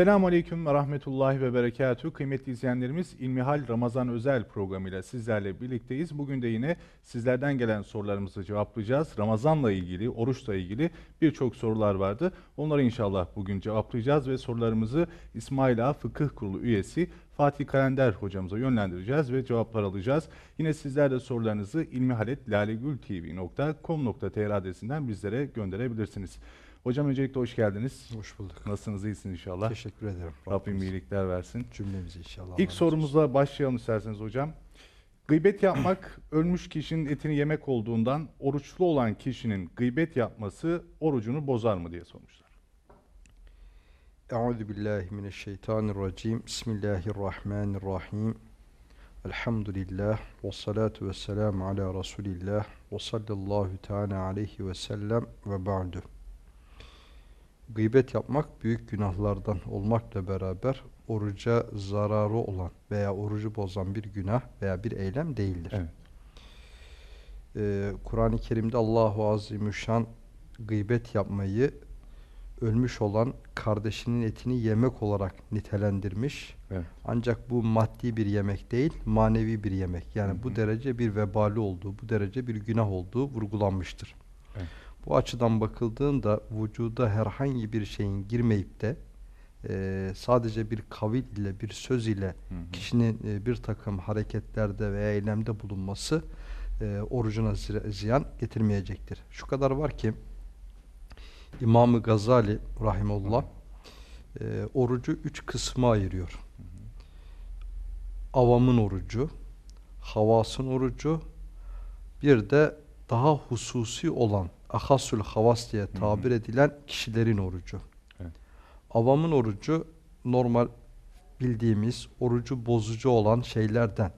Esselamu Aleyküm ve Rahmetullahi ve Berekatuhu. Kıymetli izleyenlerimiz İlmihal Ramazan Özel programıyla sizlerle birlikteyiz. Bugün de yine sizlerden gelen sorularımızı cevaplayacağız. Ramazanla ilgili, oruçla ilgili birçok sorular vardı. Onları inşallah bugün cevaplayacağız ve sorularımızı İsmail Ağa Fıkıh Kurulu üyesi Fatih Kalender hocamıza yönlendireceğiz ve cevaplar alacağız. Yine sizler de sorularınızı ilmihaletlalegültv.com.tr adresinden bizlere gönderebilirsiniz. Hocam öncelikle hoş geldiniz. Hoş bulduk. Nasılsınız? iyisiniz inşallah. Teşekkür ederim. Rabbim Rabbimiz iyilikler versin. Cümlemizi inşallah. İlk sorumuzla başlayalım isterseniz hocam. Gıybet yapmak ölmüş kişinin etini yemek olduğundan oruçlu olan kişinin gıybet yapması orucunu bozar mı diye sormuşlar. Euzu billahi mineşşeytanirracim. Bismillahirrahmanirrahim. Elhamdülillah ve salatu ve selamu ala Resulillah ve sallallahu teala aleyhi ve sellem ve ba'du. Gıybet yapmak büyük günahlardan olmakla beraber oruca zararı olan veya orucu bozan bir günah veya bir eylem değildir. Evet. Ee, Kur'an-ı Kerim'de Allahu Azimüşşan gıybet yapmayı ölmüş olan kardeşinin etini yemek olarak nitelendirmiş. Evet. Ancak bu maddi bir yemek değil, manevi bir yemek. Yani Hı hı. bu derece bir vebali olduğu, bu derece bir günah olduğu vurgulanmıştır. Evet. Bu açıdan bakıldığında vücuda herhangi bir şeyin girmeyip de e, sadece bir kavil ile, bir söz ile Hı hı. kişinin e, bir takım hareketlerde veya eylemde bulunması e, orucuna zi- ziyan getirmeyecektir. Şu kadar var ki İmam-ı Gazali rahimullah e, orucu üç kısma ayırıyor. Avamın orucu, havasın orucu, bir de daha hususi olan ahasül havas diye tabir edilen kişilerin orucu. Evet. Avamın orucu normal bildiğimiz orucu bozucu olan şeylerden.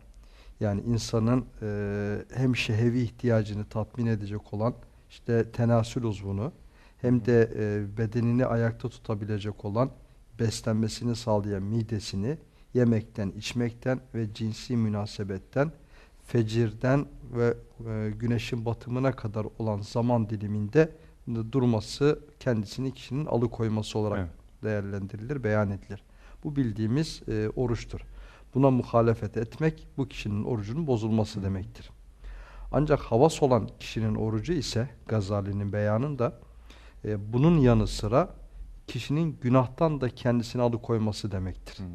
Yani insanın e, hem şehevi ihtiyacını tatmin edecek olan işte tenasül uzvunu hem de e, bedenini ayakta tutabilecek olan beslenmesini sağlayan midesini yemekten, içmekten ve cinsi münasebetten fecirden ve e, güneşin batımına kadar olan zaman diliminde durması kendisini kişinin alıkoyması olarak Evet. değerlendirilir, beyan edilir. Bu bildiğimiz e, oruçtur. Buna muhalefet etmek bu kişinin orucunun bozulması demektir. Ancak havas olan kişinin orucu ise Gazali'nin beyanında e, bunun yanı sıra kişinin günahtan da kendisini alıkoyması demektir. Hı.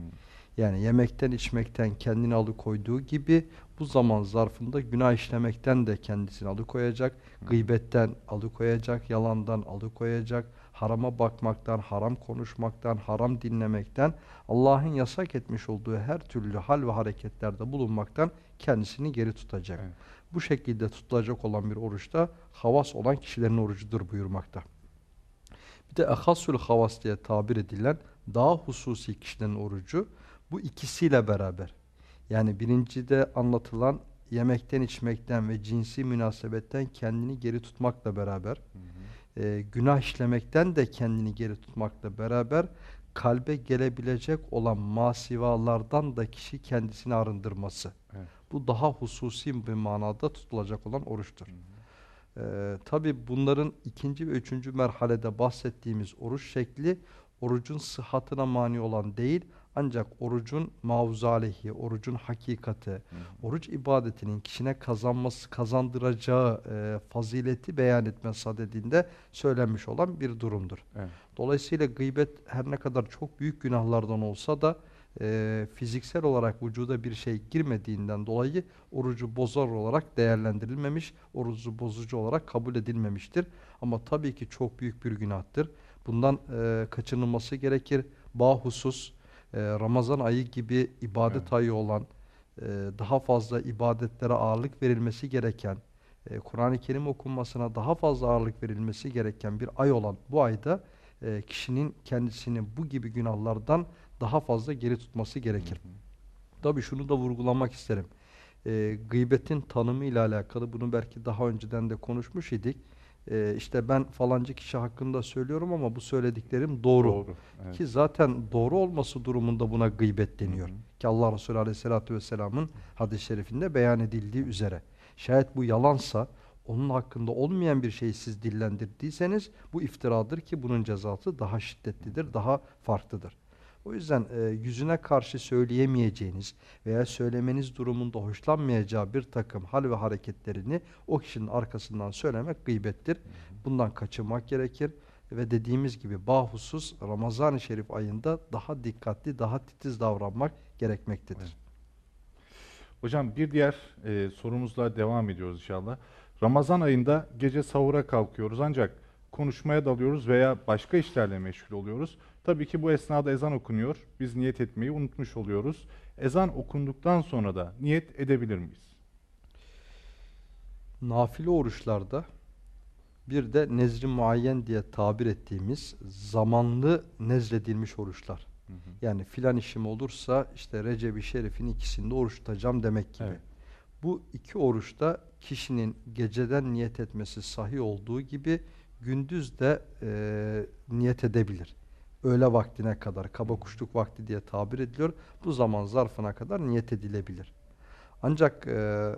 Yani yemekten içmekten kendini alıkoyduğu gibi bu zaman zarfında günah işlemekten de kendisini alıkoyacak, gıybetten alıkoyacak, yalandan alıkoyacak, harama bakmaktan, haram konuşmaktan, haram dinlemekten, Allah'ın yasak etmiş olduğu her türlü hal ve hareketlerde bulunmaktan kendisini geri tutacak. Evet. Bu şekilde tutulacak olan bir oruçta havas olan kişilerin orucudur buyurmakta. De ehasül havas diye tabir edilen daha hususi kişilerin orucu bu ikisiyle beraber. Yani birincide anlatılan yemekten içmekten ve cinsi münasebetten kendini geri tutmakla beraber e, günah işlemekten de kendini geri tutmakla beraber kalbe gelebilecek olan masivalardan da kişi kendisini arındırması. Evet. Bu daha hususi bir manada tutulacak olan oruçtur. Ee, Tabi bunların ikinci ve üçüncü merhalede bahsettiğimiz oruç şekli orucun sıhhatine mani olan değil ancak orucun mavzalehi, orucun hakikati, oruç ibadetinin kişine kazanması, kazandıracağı e, fazileti beyan etme sadedinde söylenmiş olan bir durumdur. Evet. Dolayısıyla gıybet her ne kadar çok büyük günahlardan olsa da e, fiziksel olarak vücuda bir şey girmediğinden dolayı orucu bozar olarak değerlendirilmemiş, orucu bozucu olarak kabul edilmemiştir. Ama tabii ki çok büyük bir günahtır. Bundan e, kaçınılması gerekir. Bahusus e, Ramazan ayı gibi ibadet Evet. ayı olan, e, daha fazla ibadetlere ağırlık verilmesi gereken, e, Kur'an-ı Kerim okunmasına daha fazla ağırlık verilmesi gereken bir ay olan bu ayda e, kişinin kendisini bu gibi günahlardan daha fazla geri tutması gerekir. Tabii şunu da vurgulamak isterim. E, gıybetin tanımı ile alakalı bunu belki daha önceden de konuşmuş idik. E, işte ben falancı kişi hakkında söylüyorum ama bu söylediklerim doğru. Doğru. Evet. Ki zaten doğru olması durumunda buna gıybet deniyor. Hı hı. Ki Allah Resulü Aleyhisselatü Vesselam'ın hadis-i şerifinde beyan edildiği üzere. Şayet bu yalansa onun hakkında olmayan bir şeyi siz dillendirdiyseniz bu iftiradır ki bunun cezası daha şiddetlidir, daha farklıdır. O yüzden e, yüzüne karşı söyleyemeyeceğiniz veya söylemeniz durumunda hoşlanmayacağı bir takım hal ve hareketlerini o kişinin arkasından söylemek gıybettir. Bundan kaçınmak gerekir ve dediğimiz gibi bahusus Ramazan-ı Şerif ayında daha dikkatli, daha titiz davranmak gerekmektedir. Evet. Hocam bir diğer e, sorumuzla devam ediyoruz inşallah. Ramazan ayında gece sahura kalkıyoruz ancak konuşmaya dalıyoruz veya başka işlerle meşgul oluyoruz. Tabii ki bu esnada ezan okunuyor. Biz niyet etmeyi unutmuş oluyoruz. Ezan okunduktan sonra da niyet edebilir miyiz? Nafile oruçlarda bir de nezri muayyen diye tabir ettiğimiz zamanlı nezredilmiş oruçlar. Hı hı. Yani filan işim olursa işte Recep-i Şerif'in ikisinde oruç tutacağım demek gibi. Evet. Bu iki oruçta kişinin geceden niyet etmesi sahih olduğu gibi gündüz de e, niyet edebilir. Öğle vaktine kadar, kaba kuşluk vakti diye tabir ediliyor. Bu zaman zarfına kadar niyet edilebilir. Ancak e,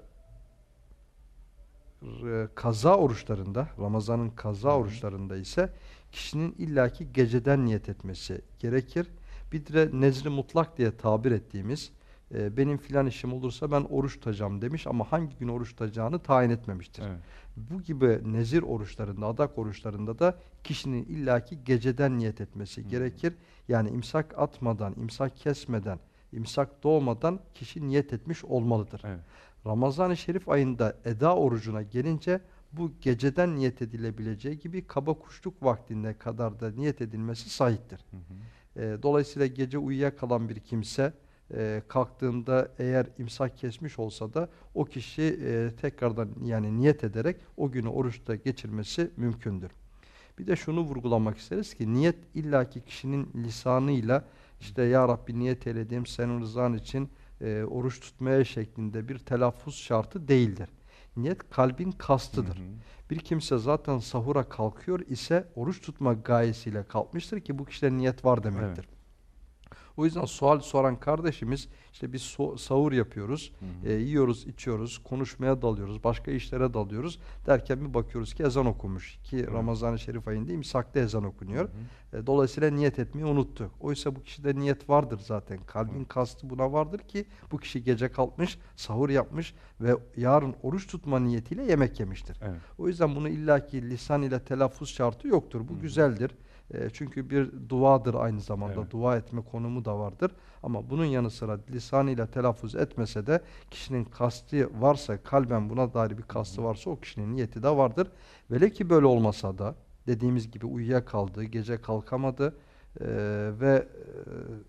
kaza oruçlarında, Ramazan'ın kaza oruçlarında ise kişinin illaki geceden niyet etmesi gerekir. Bir de nezri mutlak diye tabir ettiğimiz e, benim filan işim olursa ben oruç tutacağım demiş ama hangi gün oruç tutacağını tayin etmemiştir. Evet. Bu gibi nezir oruçlarında, adak oruçlarında da kişinin illaki geceden niyet etmesi Hmm. gerekir. Yani imsak atmadan, imsak kesmeden, imsak doğmadan kişi niyet etmiş olmalıdır. Evet. Ramazan-ı Şerif ayında eda orucuna gelince bu geceden niyet edilebileceği gibi kaba kuşluk vaktine kadar da niyet edilmesi sahiptir. Hı hı. E, dolayısıyla gece uyuyakalan bir kimse e, kalktığında eğer imsak kesmiş olsa da o kişi e, tekrardan yani niyet ederek o günü oruçta geçirmesi mümkündür. Bir de şunu vurgulamak isteriz ki niyet illaki kişinin lisanıyla işte ya Rabbi niyet eyledim senin rızan için e, oruç tutmaya şeklinde bir telaffuz şartı değildir. Niyet kalbin kastıdır. Hı hı. Bir kimse zaten sahura kalkıyor ise oruç tutma gayesiyle kalkmıştır ki bu kişide niyet var demektir. O yüzden sual soran kardeşimiz işte biz so- sahur yapıyoruz, Hı hı. e, yiyoruz, içiyoruz, konuşmaya dalıyoruz, başka işlere dalıyoruz derken bir bakıyoruz ki ezan okunmuş ki. Ramazan-ı Şerif ayında imsakta ezan okunuyor. Hı hı. E, Dolayısıyla niyet etmeyi unuttu. Oysa bu kişide niyet vardır zaten. Kalbin Evet. kastı buna vardır ki bu kişi gece kalkmış, sahur yapmış ve yarın oruç tutma niyetiyle yemek yemiştir. Evet. O yüzden bunu illaki lisan ile telaffuz şartı yoktur. Bu Hı hı. güzeldir. E, çünkü bir duadır aynı zamanda. Evet. Dua etme konumu da vardır. Ama bunun yanı sıra lisan ile telaffuz etmese de kişinin kasti varsa, kalben buna dair bir kastı varsa o kişinin niyeti de vardır. Velev ki böyle olmasa da dediğimiz gibi uyuyakaldı, gece kalkamadı e, ve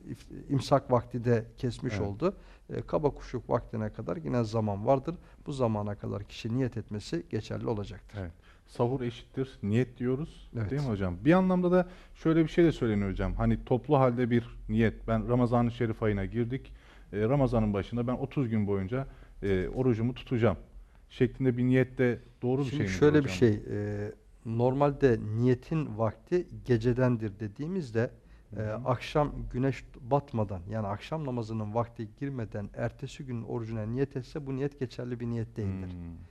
e, imsak vakti de kesmiş Evet. oldu. E, kaba kuşluk vaktine kadar yine zaman vardır. Bu zamana kadar kişi niyet etmesi geçerli olacaktır. Evet. Sahur eşittir niyet diyoruz. Evet. Değil mi hocam? Bir anlamda da şöyle bir şey de söyleniyor hocam. Hani toplu halde bir niyet. Ben Ramazan-ı Şerif ayına girdik. Ee, Ramazan'ın başında ben 30 gün boyunca e, orucumu tutacağım. Şeklinde bir niyet de doğru bir Şimdi şey mi? şöyle bir hocam? şey, e, normalde niyetin vakti gecedendir dediğimizde e, akşam güneş batmadan yani akşam namazının vakti girmeden ertesi gün orucuna niyet etse bu niyet geçerli bir niyet değildir. Hmm.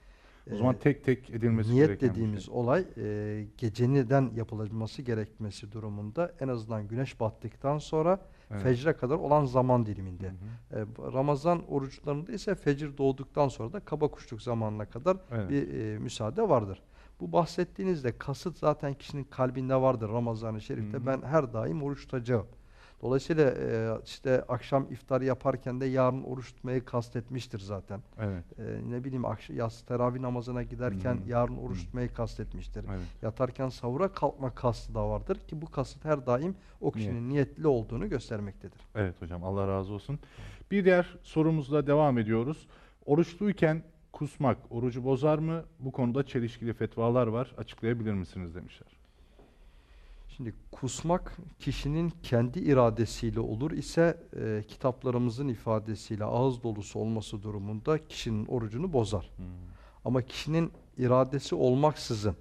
O zaman tek tek edilmesi Niyet gereken dediğimiz şey. olay e, geceniden yapılması gerekmesi durumunda en azından güneş battıktan sonra Evet. fecre kadar olan zaman Hı diliminde. hı. E, Ramazan oruçlarında ise fecir doğduktan sonra da kaba kuşluk zamanına kadar Evet. bir e, müsaade vardır. Bu bahsettiğinizde kasıt zaten kişinin kalbinde vardır Ramazan-ı Şerif'te. Hı hı. Ben her daim oruç tutacağım. Dolayısıyla e, işte akşam iftar yaparken de yarın oruç tutmayı kastetmiştir zaten. Evet. E, ne bileyim yas teravih namazına giderken hı. yarın oruç Hı. tutmayı kastetmiştir. Evet. Yatarken sahura kalkma kastı da vardır ki bu kasıt her daim o kişinin niyetli olduğunu göstermektedir. Evet hocam Allah razı olsun. Bir diğer sorumuzla devam ediyoruz. Oruçluyken kusmak orucu bozar mı? Bu konuda çelişkili fetvalar var. Açıklayabilir misiniz demişler. Şimdi kusmak kişinin kendi iradesiyle olur ise e, kitaplarımızın ifadesiyle ağız dolusu olması durumunda kişinin orucunu bozar. Hmm. Ama kişinin iradesi olmaksızın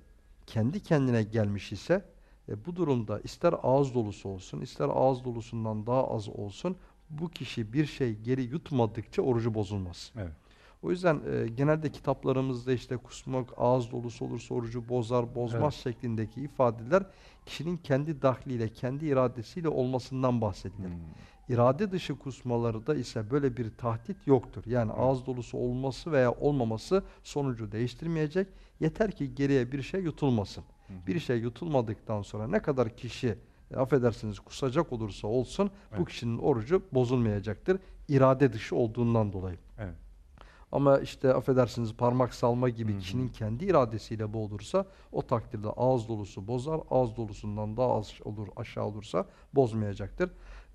kendi kendine gelmiş ise e, bu durumda ister ağız dolusu olsun ister ağız dolusundan daha az olsun bu kişi bir şey geri yutmadıkça orucu bozulmaz. Evet. O yüzden e, genelde kitaplarımızda işte kusmak ağız dolusu olursa orucu bozar, bozmaz Evet. şeklindeki ifadeler kişinin kendi dahliyle, kendi iradesiyle olmasından bahsedilir. Hmm. İrade dışı kusmaları da ise böyle bir tahdit yoktur. Yani Evet. ağız dolusu olması veya olmaması sonucu değiştirmeyecek. Yeter ki geriye bir şey yutulmasın. Hı. Bir şey yutulmadıktan sonra ne kadar kişi e, affedersiniz kusacak olursa olsun bu Evet. kişinin orucu bozulmayacaktır. İrade dışı olduğundan dolayı. Ama işte affedersiniz parmak salma gibi Hı hı. kişinin kendi iradesiyle bu olursa o takdirde ağız dolusu bozar. Ağız dolusundan daha az olur aşağı olursa bozmayacaktır.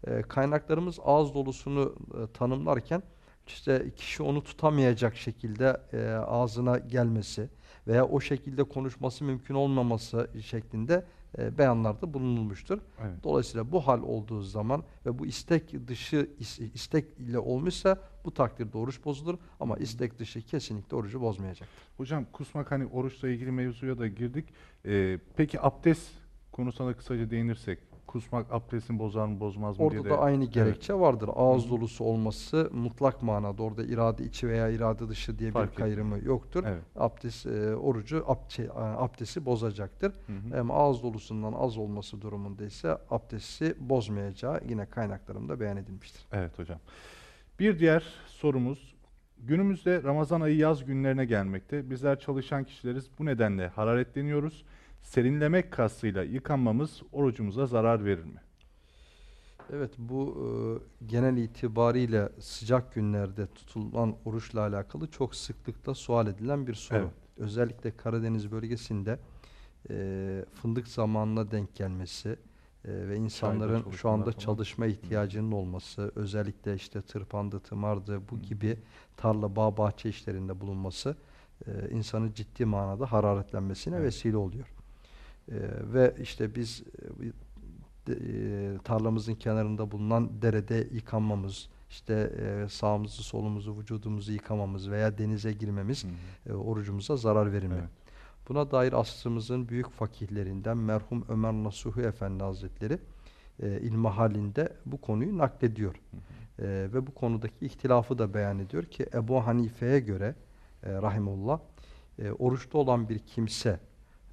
Ee, kaynaklarımız ağız dolusunu e, tanımlarken işte kişi onu tutamayacak şekilde e, ağzına gelmesi veya o şekilde konuşması mümkün olmaması şeklinde e, beyanlarda bulunulmuştur. Evet. Dolayısıyla bu hal olduğu zaman ve bu istek dışı is- istek ile olmuşsa bu takdirde oruç bozulur ama istek dışı kesinlikle orucu bozmayacak. Hocam kusmak hani oruçla ilgili mevzuya da girdik. Ee, peki abdest konusuna da kısaca değinirsek. Kusmak abdestini bozar mı bozmaz mı diye Orada de. da aynı Evet. gerekçe vardır. Ağız dolusu olması mutlak manada orada irade içi veya irade dışı diye Fark bir kayrımı yoktur. Evet. Abdest e, orucu ab- şey, abdesti bozacaktır. Hı hı. Ama ağız dolusundan az olması durumunda ise abdesti bozmayacağı yine kaynaklarımda beyan edilmiştir. Evet hocam. Bir diğer sorumuz. Günümüzde Ramazan ayı yaz günlerine gelmekte. Bizler çalışan kişileriz. Bu nedenle hararetleniyoruz. Serinlemek kastıyla yıkanmamız orucumuza zarar verir mi? Evet bu e, genel itibariyle sıcak günlerde tutulan oruçla alakalı çok sıklıkla sual edilen bir soru. Evet. Özellikle Karadeniz bölgesinde e, fındık zamanına denk gelmesi ve insanların şu çalışmalar anda falan. çalışma ihtiyacının olması, özellikle işte tırpandı, tımardı bu Hı. gibi tarla, bağ, bahçe işlerinde bulunması e, insanın ciddi manada hararetlenmesine Evet. vesile oluyor. E, ve işte biz e, e, tarlamızın kenarında bulunan derede yıkanmamız, işte e, sağımızı, solumuzu, vücudumuzu yıkamamız veya denize girmemiz Hı hı. e, orucumuza zarar verir mi? Evet. Buna dair asrımızın büyük fakihlerinden merhum Ömer Nasuhi Efendi Hazretleri e, ilmihalinde bu konuyu naklediyor. Hı hı. E, ve bu konudaki ihtilafı da beyan ediyor ki Ebu Hanife'ye göre e, rahimullah e, oruçta olan bir kimse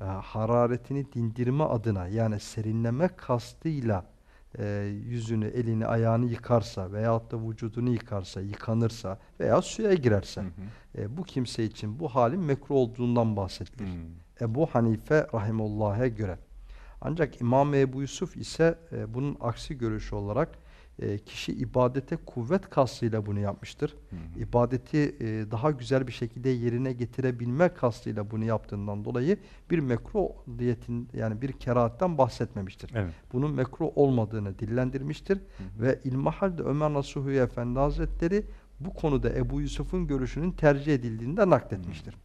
e, hararetini dindirme adına yani serinleme kastıyla e, yüzünü, elini, ayağını yıkarsa veyahut da vücudunu yıkarsa, yıkanırsa veya suya girerse Hı hı. e, bu kimse için bu halin mekruh olduğundan bahsedilir. Hı. Ebu Hanife rahimullah'a göre. Ancak İmam Ebu Yusuf ise e, bunun aksi görüşü olarak e, kişi ibadete kuvvet kastıyla bunu yapmıştır. Hı hı. İbadeti e, daha güzel bir şekilde yerine getirebilme kastıyla bunu yaptığından dolayı bir mekruh diyetin yani bir kerahatten bahsetmemiştir. Evet. Bunun mekruh olmadığını dillendirmiştir Hı hı. ve İlmihal'de Ömer Nasuhi Efendi Hazretleri bu konuda Ebu Yusuf'un görüşünün tercih edildiğini de nakletmiştir.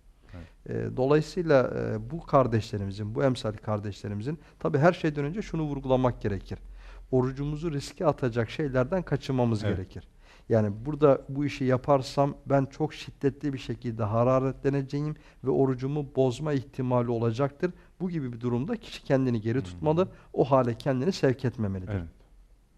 E, Dolayısıyla e, bu kardeşlerimizin, bu emsal kardeşlerimizin tabi her şeyden önce şunu vurgulamak gerekir. Orucumuzu riske atacak şeylerden kaçınmamız Evet. gerekir. Yani burada bu işi yaparsam ben çok şiddetli bir şekilde hararetleneceğim ve orucumu bozma ihtimali olacaktır. Bu gibi bir durumda kişi kendini geri tutmalı. O hale kendini sevk etmemelidir. Evet.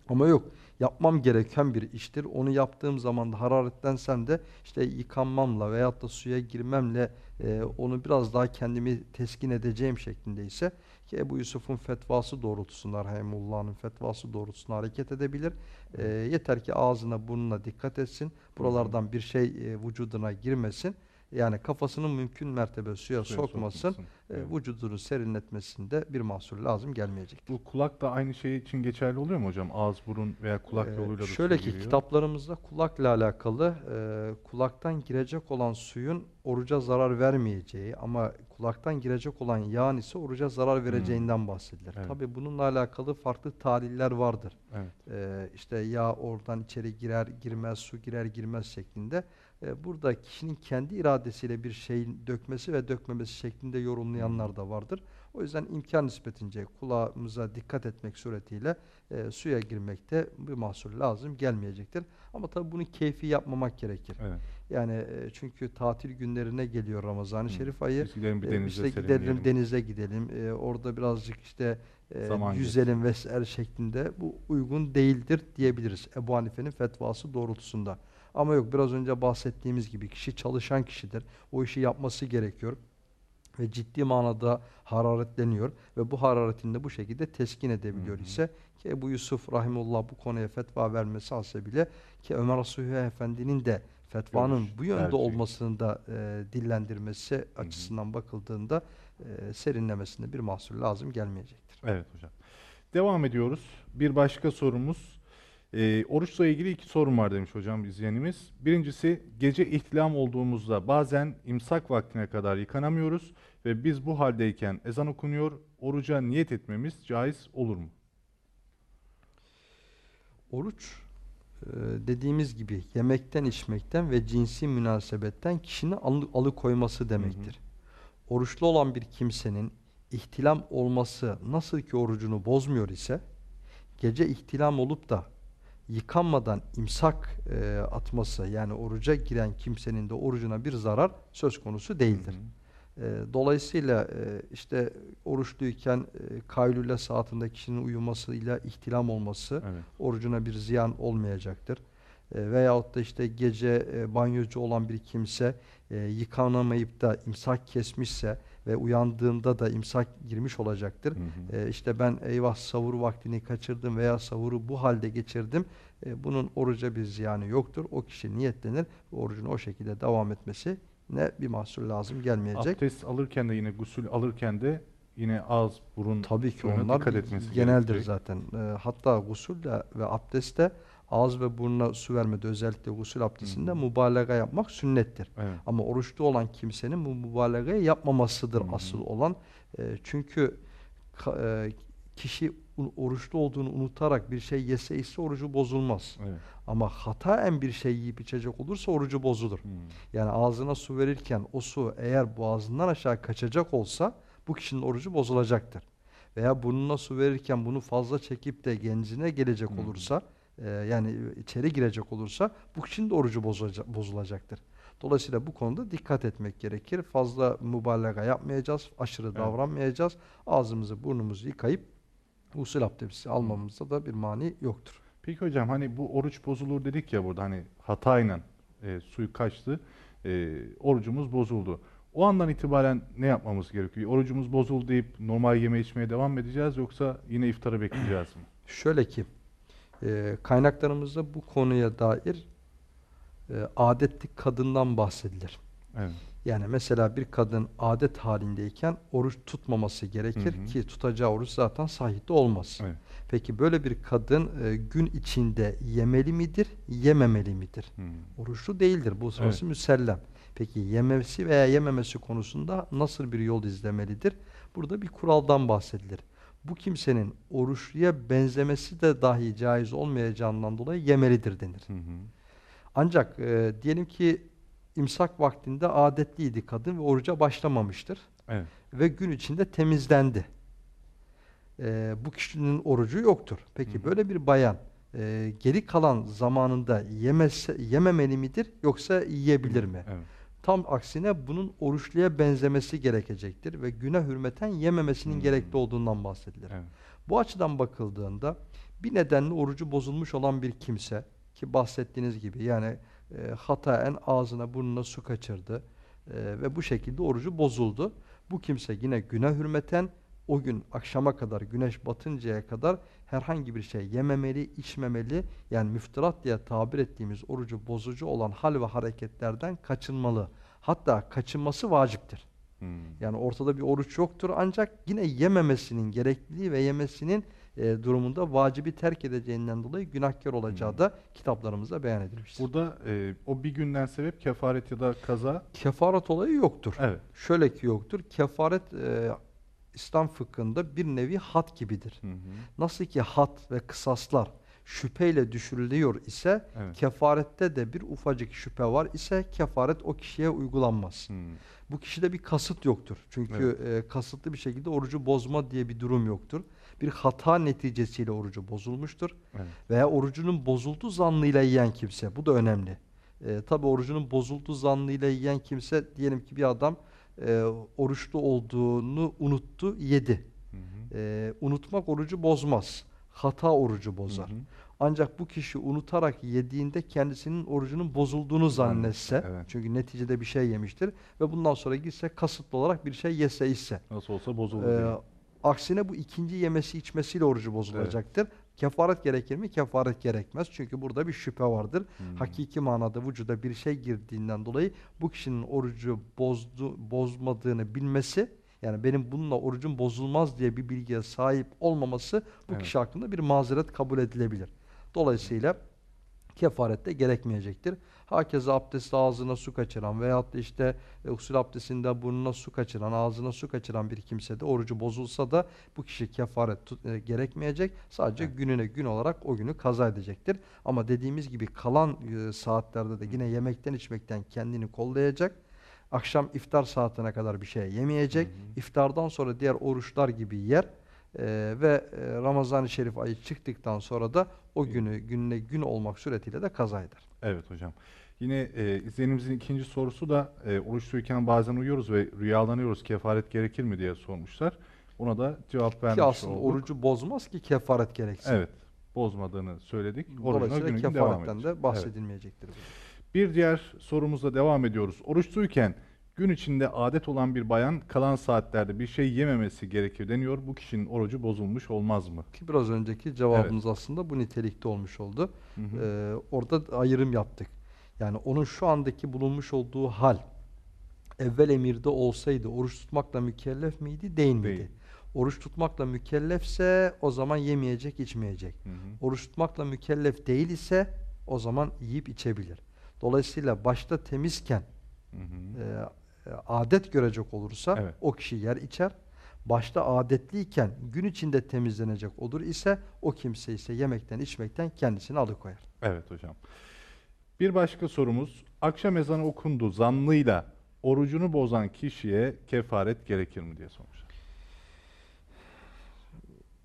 Ama yok yapmam gereken bir iştir. Onu yaptığım zaman da hararetlensem de işte yıkanmamla veyahut da suya girmemle e, onu biraz daha kendimi teskin edeceğim şeklinde ise ki Ebu Yusuf'un fetvası doğrultusunda Rahimullah'ın fetvası doğrultusunda hareket edebilir. E, yeter ki ağzına burnuna dikkat etsin. Buralardan bir şey e, vücuduna girmesin. Yani kafasının mümkün mertebe suya, Suya sokmasın. sokmasın. E, vücudunu serinletmesinde bir mahsur lazım gelmeyecek. Bu kulak da aynı şey için geçerli oluyor mu hocam? Ağız, burun veya kulak Ee, yoluyla da Şöyle ki giriyor. kitaplarımızda kulakla alakalı e, kulaktan girecek olan suyun oruca zarar vermeyeceği ama kulaktan girecek olan yağın ise oruca zarar vereceğinden bahsedilir. Hmm. Evet. Tabi bununla alakalı farklı taliller vardır. Evet. Ee, işte yağ oradan içeri girer girmez, su girer girmez şeklinde. Ee, burada kişinin kendi iradesiyle bir şeyin dökmesi ve dökmemesi şeklinde yorumlayanlar da vardır. O yüzden imkan nispetince kulağımıza dikkat etmek suretiyle e, suya girmekte bir mahsur lazım gelmeyecektir. Ama tabii bunu keyfi yapmamak gerekir. Evet. Yani e, çünkü tatil günlerine geliyor Ramazan-ı. Şerif ayı. Biz gidelim bir E, denize biz de serinleyelim. gidelim denize gidelim. E, orada birazcık işte e, Zaman yüzelim vesaire şeklinde bu uygun değildir diyebiliriz. Ebu Hanife'nin fetvası doğrultusunda. Ama yok biraz önce bahsettiğimiz gibi kişi çalışan kişidir. O işi yapması gerekiyor ve ciddi manada hararetleniyor ve bu hararetinde bu şekilde teskin edebiliyor Hı hı. ise ki Ebu Yusuf Rahimullah bu konuya fetva vermesi hasebiyle ki Ömer Asuhi Efendi'nin de fetvanın Görüş, bu yönde tercih. olmasını da e, dillendirmesi açısından bakıldığında e, serinlemesinde bir mahsur lazım gelmeyecektir. Evet hocam. Devam ediyoruz. Bir başka sorumuz. Ee, oruçla ilgili iki sorum var demiş hocam izleyenimiz. Birincisi gece ihtilam olduğumuzda bazen imsak vaktine kadar yıkanamıyoruz ve biz bu haldeyken ezan okunuyor. Oruca niyet etmemiz caiz olur mu? Oruç e, dediğimiz gibi yemekten, içmekten ve cinsi münasebetten kişinin alı- alıkoyması demektir. Oruçlu olan bir kimsenin ihtilam olması nasıl ki orucunu bozmuyor ise gece ihtilam olup da yıkanmadan imsak e, atması yani oruca giren kimsenin de orucuna bir zarar söz konusu değildir. Hı hı. E, dolayısıyla e, işte oruçluyken e, kaylule saatinde kişinin uyumasıyla ihtilam olması Evet. orucuna bir ziyan olmayacaktır. E, veyahut da işte gece e, banyocu olan bir kimse e, yıkanamayıp da imsak kesmişse ve uyandığında da imsak girmiş olacaktır. Hı hı. E, işte ben eyvah sahur vaktini kaçırdım veya sahuru bu halde geçirdim. E, bunun oruca bir ziyanı yoktur. O kişi niyetlenir ve orucuna o şekilde devam etmesi ne bir mahsur lazım gelmeyecek. Abdest alırken de yine gusül alırken de yine ağız, burun Tabii ki onlar dikkat etmesi geneldir gerekecek. zaten. Ee, hatta gusülde ve abdestte ağız ve burnuna su vermede özellikle gusül abdestinde hı. mübalağa yapmak sünnettir. Evet. Ama oruçlu olan kimsenin bu mübalağayı yapmamasıdır hı. asıl olan. Ee, çünkü e, kişi oruçlu olduğunu unutarak bir şey yese ise orucu bozulmaz. Evet. Ama hataen bir şey yiyip içecek olursa orucu bozulur. Hı. Yani ağzına su verirken o su eğer boğazından aşağı kaçacak olsa bu kişinin orucu bozulacaktır. Veya burnuna su verirken bunu fazla çekip de genzine gelecek Hmm. olursa e, yani içeri girecek olursa bu kişinin de orucu bozulaca- bozulacaktır. Dolayısıyla bu konuda dikkat etmek gerekir. Fazla mübalağa yapmayacağız, aşırı davranmayacağız. Ağzımızı burnumuzu yıkayıp usul abdesti almamızda da bir mani yoktur. Peki hocam hani bu oruç bozulur dedik ya burada hani hatayla e, suyu kaçtı, e, orucumuz bozuldu. O andan itibaren ne yapmamız gerekiyor? Orucumuz bozuldu deyip normal yeme içmeye devam edeceğiz yoksa yine iftara bekleyeceğiz mi? Şöyle ki e, kaynaklarımızda bu konuya dair e, adetli kadından bahsedilir. Evet. Yani mesela bir kadın adet halindeyken oruç tutmaması gerekir Hı hı. ki tutacağı oruç zaten sahihte olmaz. Evet. Peki böyle bir kadın e, gün içinde yemeli midir, yememeli midir? Hı. Oruçlu değildir. Bu sırası müsellem. Peki yemesi veya yememesi konusunda nasıl bir yol izlemelidir? Burada bir kuraldan bahsedilir. Bu kimsenin oruçluya benzemesi de dahi caiz olmayacağından dolayı yemelidir denir. Hı hı. Ancak e, diyelim ki imsak vaktinde adetliydi kadın ve oruca başlamamıştır Evet. ve gün içinde temizlendi. E, bu kişinin orucu yoktur. Peki Hı hı. böyle bir bayan e, geri kalan zamanında yemese, yememeli midir yoksa yiyebilir mi? Evet. Tam aksine bunun oruçluya benzemesi gerekecektir ve güne hürmeten yememesinin Hmm. gerekli olduğundan bahsedilir. Evet. Bu açıdan bakıldığında bir nedenle orucu bozulmuş olan bir kimse ki bahsettiğiniz gibi yani e, hataen ağzına burnuna su kaçırdı e, ve bu şekilde orucu bozuldu. Bu kimse yine güne hürmeten o gün akşama kadar güneş batıncaya kadar herhangi bir şey yememeli, içmemeli yani müftirat diye tabir ettiğimiz orucu bozucu olan hal ve hareketlerden kaçınmalı. Hatta kaçınması vaciptir. Hı. Yani ortada bir oruç yoktur ancak yine yememesinin gerekliliği ve yemesinin e, durumunda vacibi terk edeceğinden dolayı günahkar olacağı Hmm. da kitaplarımızda beyan edilmiştir. Burada e, o bir günden sebep kefaret ya da kaza. Kefaret olayı yoktur. Evet. Şöyle ki yoktur. Kefaret e, İslam fıkhında bir nevi hat gibidir. Hı hı. Nasıl ki hat ve kısaslar şüpheyle düşürülüyor ise Evet. kefarette de bir ufacık şüphe var ise kefaret o kişiye uygulanmaz. Hı. Bu kişide bir kasıt yoktur. Çünkü e, kasıtlı bir şekilde orucu bozma diye bir durum yoktur. Bir hata neticesiyle orucu bozulmuştur. Evet. Veya orucunun bozulduğu zannıyla yiyen kimse. Bu da önemli. E, Tabi orucunun bozulduğu zannıyla yiyen kimse diyelim ki bir adam e, oruçlu olduğunu unuttu, yedi. Hı hı. E, unutmak orucu bozmaz. hata orucu bozar. Hı hı. Ancak bu kişi unutarak yediğinde kendisinin orucunun bozulduğunu zannetse, evet. çünkü neticede bir şey yemiştir ve bundan sonra gitse kasıtlı olarak bir şey yese ise, Nasıl olsa bozulur. diye. aksine bu ikinci yemesi içmesiyle orucu bozulacaktır. Kefaret gerekir mi? Kefaret gerekmez. Çünkü burada bir şüphe vardır. Hmm. Hakiki manada vücuda bir şey girdiğinden dolayı bu kişinin orucu bozdu, bozmadığını bilmesi, yani benim bununla orucum bozulmaz diye bir bilgiye sahip olmaması bu Evet. kişi hakkında bir mazeret kabul edilebilir. Dolayısıyla kefaret de gerekmeyecektir. Hakeza abdestle ağzına su kaçıran veyahut da işte e, usul abdestinde burnuna su kaçıran, ağzına su kaçıran bir kimse de orucu bozulsa da bu kişi kefaret tut- e, gerekmeyecek. Sadece Evet. gününe gün olarak o günü kaza edecektir. Ama dediğimiz gibi kalan e, saatlerde de yine yemekten içmekten kendini kollayacak. Akşam iftar saatine kadar bir şey yemeyecek. İftardan sonra diğer oruçlar gibi yer. Ee, ve e, Ramazan-ı Şerif ayı çıktıktan sonra da o günü gününe gün olmak suretiyle de kaza eder. Evet hocam. Yine e, izleyenimizin ikinci sorusu da e, oruçluyken bazen uyuyoruz ve rüyalanıyoruz. Kefaret gerekir mi diye sormuşlar. Ona da cevap vermiş Ki aslında olduk. orucu bozmaz ki kefaret gereksin. Evet. Bozmadığını söyledik. Orucuna Dolayısıyla günü gün devam edecek. de bahsedilmeyecektir. burada. Bir diğer sorumuzla devam ediyoruz. Oruçluyken gün içinde adet olan bir bayan kalan saatlerde bir şey yememesi gerekir deniyor. Bu kişinin orucu bozulmuş olmaz mı? Ki biraz önceki cevabımız aslında bu nitelikte olmuş oldu. Hı hı. Ee, orada ayrım yaptık. Yani onun şu andaki bulunmuş olduğu hal evvel emirde olsaydı oruç tutmakla mükellef miydi değil miydi? Değil. Oruç tutmakla mükellefse o zaman yemeyecek içmeyecek. Hı hı. Oruç tutmakla mükellef değil ise o zaman yiyip içebilir. Dolayısıyla başta temizken Hı hı. e, adet görecek olursa Evet. o kişi yer içer. Başta adetliyken gün içinde temizlenecek olur ise o kimse ise yemekten içmekten kendisini alıkoyar. Evet hocam. Bir başka sorumuz. Akşam ezanı okundu zannıyla orucunu bozan kişiye kefaret gerekir mi diye sormuşlar.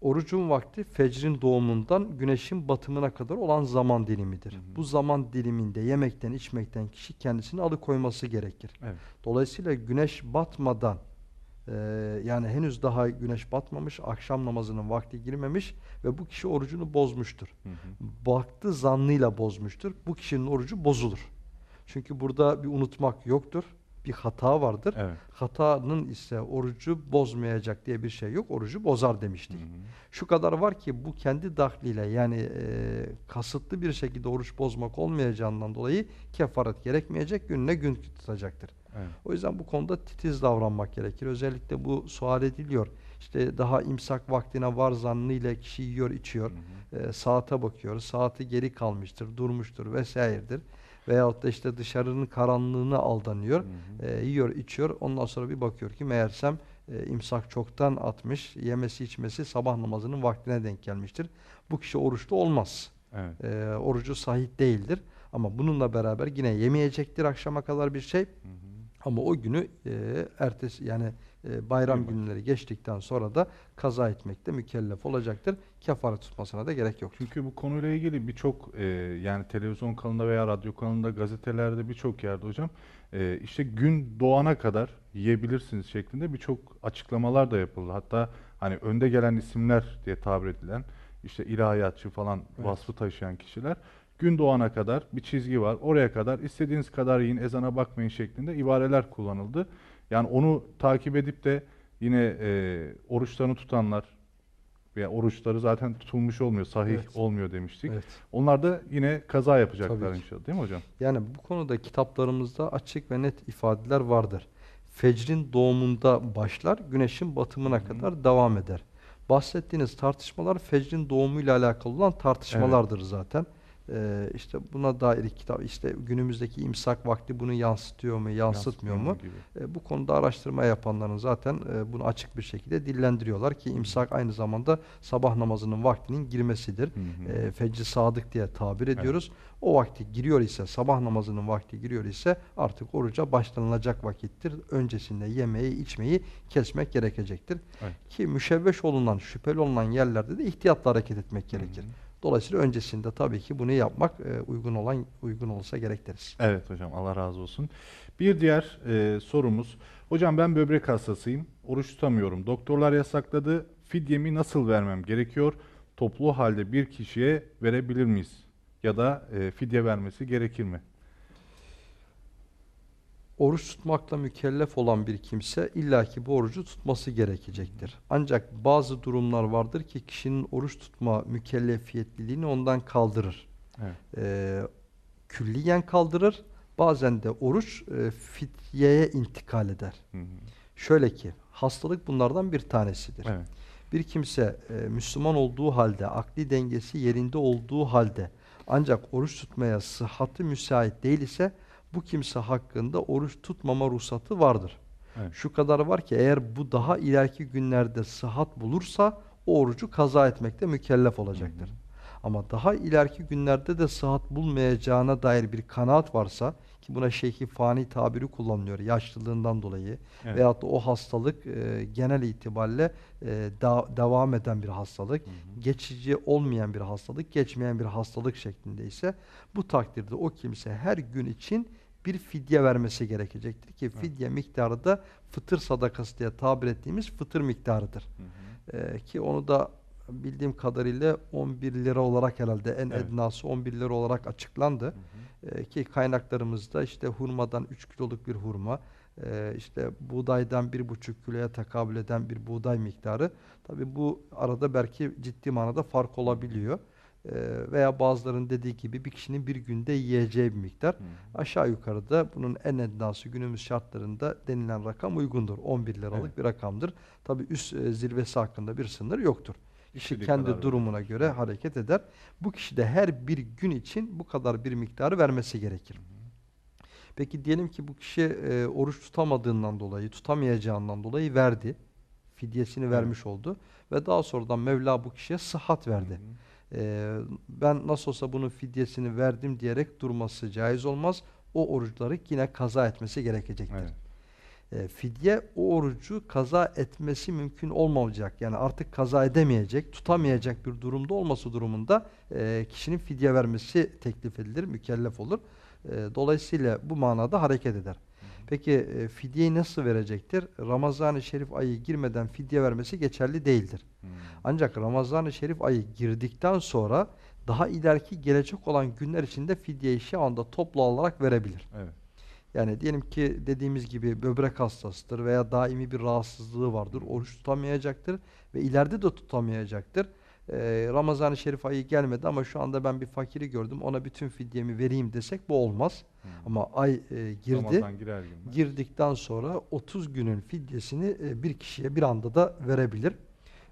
Orucun vakti fecrin doğumundan güneşin batımına kadar olan zaman dilimidir. Hı hı. Bu zaman diliminde yemekten içmekten kişi kendisini alıkoyması gerekir. Evet. Dolayısıyla güneş batmadan e, yani henüz daha güneş batmamış, akşam namazının vakti girmemiş ve bu kişi orucunu bozmuştur. Hı hı. Baktı zannıyla bozmuştur. Bu kişinin orucu bozulur. Çünkü burada bir unutmak yoktur. Bir hata vardır. Evet. Hatanın ise orucu bozmayacak diye bir şey yok. Orucu bozar demiştik. Hı hı. Şu kadar var ki bu kendi dahliyle yani e, kasıtlı bir şekilde oruç bozmak olmayacağından dolayı kefaret gerekmeyecek gününe gün tutacaktır. Evet. O yüzden bu konuda titiz davranmak gerekir. Özellikle bu sual ediliyor. İşte daha imsak vaktine var zannıyla kişi yiyor içiyor. Hı hı. E, saate bakıyor. Saati geri kalmıştır, durmuştur vesairedir. Veyahut da işte dışarının karanlığına aldanıyor. Hı hı. E, yiyor, içiyor. Ondan sonra bir bakıyor ki meğersem e, imsak çoktan atmış. Yemesi içmesi sabah namazının vaktine denk gelmiştir. Bu kişi oruçlu olmaz. Evet. E, orucu sahih değildir. Ama bununla beraber yine yemeyecektir akşama kadar bir şey. Hı hı. Ama o günü e, ertesi yani e, bayram Yemez. günleri geçtikten sonra da kaza etmekte mükellef olacaktır. Kefaret tutmasına da gerek yok. Çünkü bu konuyla ilgili birçok e, yani televizyon kanalında veya radyo kanalında gazetelerde birçok yerde hocam e, işte gün doğana kadar yiyebilirsiniz şeklinde birçok açıklamalar da yapıldı. Hatta hani önde gelen isimler diye tabir edilen işte ilahiyatçı falan Evet. vasfı taşıyan kişiler gün doğana kadar bir çizgi var. Oraya kadar istediğiniz kadar yiyin ezana bakmayın şeklinde ibareler kullanıldı. Yani onu takip edip de yine e, oruçlarını tutanlar veya oruçları zaten tutulmuş olmuyor, sahih Evet. olmuyor demiştik. Evet. Onlar da yine kaza yapacaklar inşallah değil mi hocam? Yani bu konuda kitaplarımızda açık ve net ifadeler vardır. Fecrin doğumunda başlar, güneşin batımına Hı kadar devam eder. Bahsettiğiniz tartışmalar fecrin doğumuyla alakalı olan tartışmalardır zaten. Ee, işte buna dair kitap, işte günümüzdeki imsak vakti bunu yansıtıyor mu, yansıtmıyor mu? gibi. E, bu konuda araştırma yapanların zaten e, bunu açık bir şekilde dillendiriyorlar ki imsak aynı zamanda sabah namazının vaktinin girmesidir. Hı hı. E, fecri sadık diye tabir ediyoruz. O vakti giriyor ise, sabah namazının vakti giriyor ise artık oruca başlanılacak vakittir. Öncesinde yemeği, içmeyi kesmek gerekecektir. Evet. Ki müşevveş olunan, şüpheli olunan yerlerde de ihtiyatla hareket etmek gerekir. Hı hı. Dolayısıyla öncesinde tabii ki bunu yapmak e, uygun olan uygun olsa gerek deriz. Evet hocam Allah razı olsun. Bir diğer e, sorumuz. Hocam ben böbrek hastasıyım. Oruç tutamıyorum. Doktorlar yasakladı. Fidyemi nasıl vermem gerekiyor? toplu halde bir kişiye verebilir miyiz? Ya da e, fidye vermesi gerekir mi? Oruç tutmakla mükellef olan bir kimse illaki bu orucu tutması gerekecektir. Ancak bazı durumlar vardır ki kişinin oruç tutma mükellefiyetliliğini ondan kaldırır. Evet. Ee, külliyen kaldırır. Bazen de oruç e, fidyeye intikal eder. Hı hı. Şöyle ki hastalık bunlardan bir tanesidir. Evet. Bir kimse e, Müslüman olduğu halde, akli dengesi yerinde olduğu halde ancak oruç tutmaya sıhhati müsait değil ise bu kimse hakkında oruç tutmama ruhsatı vardır. Evet. Şu kadar var ki eğer bu daha ileriki günlerde sıhhat bulursa o orucu kaza etmekte mükellef olacaktır. Ama daha ileriki günlerde de sıhhat bulmayacağına dair bir kanaat varsa ki buna şeyhi fani tabiri kullanılıyor yaşlılığından dolayı Evet. veyahut da o hastalık e, genel itibariyle e, da- devam eden bir hastalık, geçici olmayan bir hastalık, geçmeyen bir hastalık şeklinde ise bu takdirde o kimse her gün için bir fidye vermesi gerekecektir ki fidye miktarı da fıtır sadakası diye tabir ettiğimiz fıtır miktarıdır. Hı hı. Ee, ki onu da bildiğim kadarıyla 11 lira olarak herhalde en Evet. ednası 11 lira olarak açıklandı. Hı hı. Ee, ki kaynaklarımızda işte hurmadan 3 kiloluk bir hurma, e, işte buğdaydan 1,5 kiloya tekabül eden bir buğday miktarı. Tabi bu arada belki ciddi manada fark olabiliyor. Ee, veya bazılarının dediği gibi bir kişinin bir günde yiyeceği bir miktar. Hı hı. Aşağı yukarıda bunun en ednası günümüz şartlarında denilen rakam uygundur. 11 liralık Evet. bir rakamdır. Tabi üst e, zirvesi hakkında bir sınır yoktur. Kişi kendi durumuna verebilir. göre hareket eder. Bu kişi de her bir gün için bu kadar bir miktarı vermesi gerekir. Peki diyelim ki bu kişi e, oruç tutamadığından dolayı, tutamayacağından dolayı verdi. Fidyesini Evet. vermiş oldu. Ve daha sonradan Mevla bu kişiye sıhhat verdi. Hı hı. Ee, ben nasıl olsa bunun fidyesini verdim diyerek durması caiz olmaz. O oruçları yine kaza etmesi gerekecektir. Evet. Ee, fidye o orucu kaza etmesi mümkün olmayacak. Yani artık kaza edemeyecek, tutamayacak bir durumda olması durumunda e, kişinin fidye vermesi teklif edilir, mükellef olur. E, dolayısıyla bu manada hareket eder. Peki e, fidyeyi nasıl verecektir? Ramazan-ı Şerif ayı girmeden fidye vermesi geçerli değildir. Hı. Ancak Ramazan-ı Şerif ayı girdikten sonra daha ileriki gelecek olan günler içinde fidyeyi şu anda toplu olarak verebilir. Evet. Yani diyelim ki dediğimiz gibi böbrek hastasıdır veya daimi bir rahatsızlığı vardır. Oruç tutamayacaktır ve ileride de tutamayacaktır. Ee, Ramazan-ı Şerif ayı gelmedi ama şu anda ben bir fakiri gördüm ona bütün fidyemi vereyim desek bu olmaz. Hı. Ama ay e, girdi. Girdikten sonra 30 günün fidyesini e, bir kişiye bir anda da verebilir.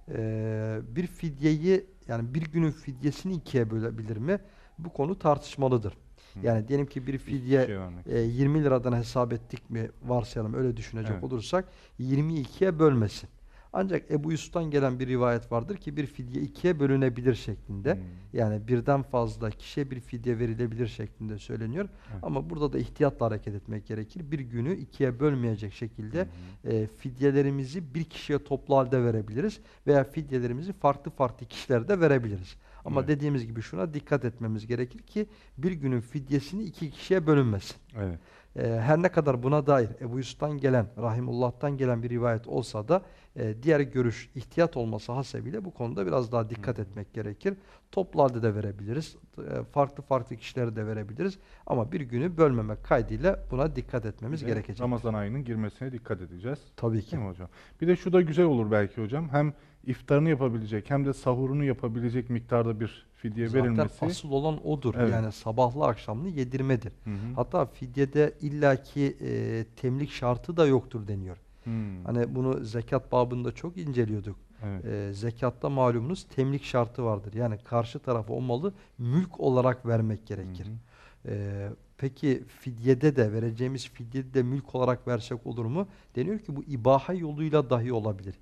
Ee, bir fidyeyi yani bir günün fidyesini ikiye bölebilir mi? Bu konu tartışmalıdır. Hı. Yani diyelim ki bir fidye vermek. e, 20 liradan hesap ettik mi varsayalım öyle düşünecek Evet. olursak 22'ye bölmesin. Ancak Ebu Yusuf'tan gelen bir rivayet vardır ki bir fidye ikiye bölünebilir şeklinde. Hı. Yani birden fazla kişiye bir fidye verilebilir şeklinde söyleniyor. Evet. Ama burada da ihtiyatla hareket etmek gerekir. Bir günü ikiye bölmeyecek şekilde hı. e, fidyelerimizi bir kişiye toplu halde verebiliriz veya fidyelerimizi farklı farklı kişilerde verebiliriz. Ama Evet. dediğimiz gibi şuna dikkat etmemiz gerekir ki bir günün fidyesini iki kişiye bölünmesin. Evet. E, her ne kadar buna dair Ebu Yusuf'tan gelen, Rahimullah'tan gelen bir rivayet olsa da e, diğer görüş ihtiyat olması hasebiyle bu konuda biraz daha dikkat Hı. etmek gerekir. Toplu halde de verebiliriz, e, farklı farklı kişilere de verebiliriz ama bir günü bölmemek kaydıyla buna dikkat etmemiz gerekecek. Ramazan ayının girmesine dikkat edeceğiz. Tabii ki. Değil mi hocam? Bir de şu da güzel olur belki hocam. Hem iftarını yapabilecek hem de sahurunu yapabilecek miktarda bir fidye Zaten verilmesi. asıl olan odur. Evet. Yani sabahlı akşamlı yedirmedir. Hı hı. Hatta fidyede illaki e, temlik şartı da yoktur deniyor. Hmm. Hani bunu zekat babında çok inceliyorduk. Evet. E, zekatta malumunuz temlik şartı vardır. Yani karşı tarafa o malı mülk olarak vermek gerekir. Hı hı. E, peki fidyede de vereceğimiz fidyede de mülk olarak versek olur mu? Deniyor ki bu ibaha yoluyla dahi olabilir.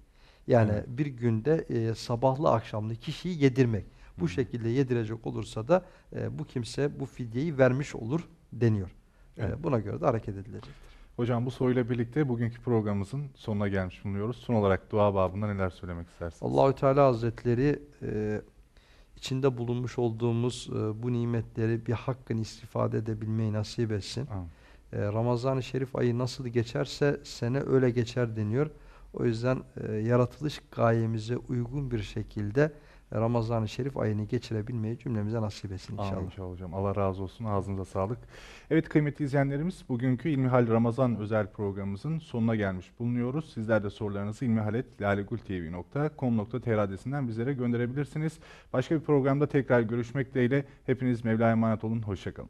Yani Evet. bir günde e, sabahlı akşamlı kişiyi yedirmek. Bu Hı. şekilde yedirecek olursa da e, bu kimse bu fidyeyi vermiş olur deniyor. E, Evet. buna göre de hareket edilecektir. Hocam bu soruyla birlikte bugünkü programımızın sonuna gelmiş bulunuyoruz. Son olarak dua babında neler söylemek istersiniz? Allahü Teala Hazretleri e, içinde bulunmuş olduğumuz e, bu nimetleri bir hakkın istifade edebilmeyi nasip etsin. Amin. E, Ramazan-ı Şerif ayı nasıl geçerse sene öyle geçer deniyor. O yüzden e, yaratılış gayemize uygun bir şekilde Ramazan-ı Şerif ayını geçirebilmeyi cümlemize nasip etsin Amin inşallah. inşallah hocam. Allah razı olsun. Ağzınıza sağlık. Evet kıymetli izleyenlerimiz bugünkü İlmihal Ramazan özel programımızın sonuna gelmiş bulunuyoruz. Sizler de sorularınızı ilmihaletlalegultv.com.tr adresinden bizlere gönderebilirsiniz. Başka bir programda tekrar görüşmek dileğiyle. Hepiniz Mevla'ya emanet olun. Hoşçakalın.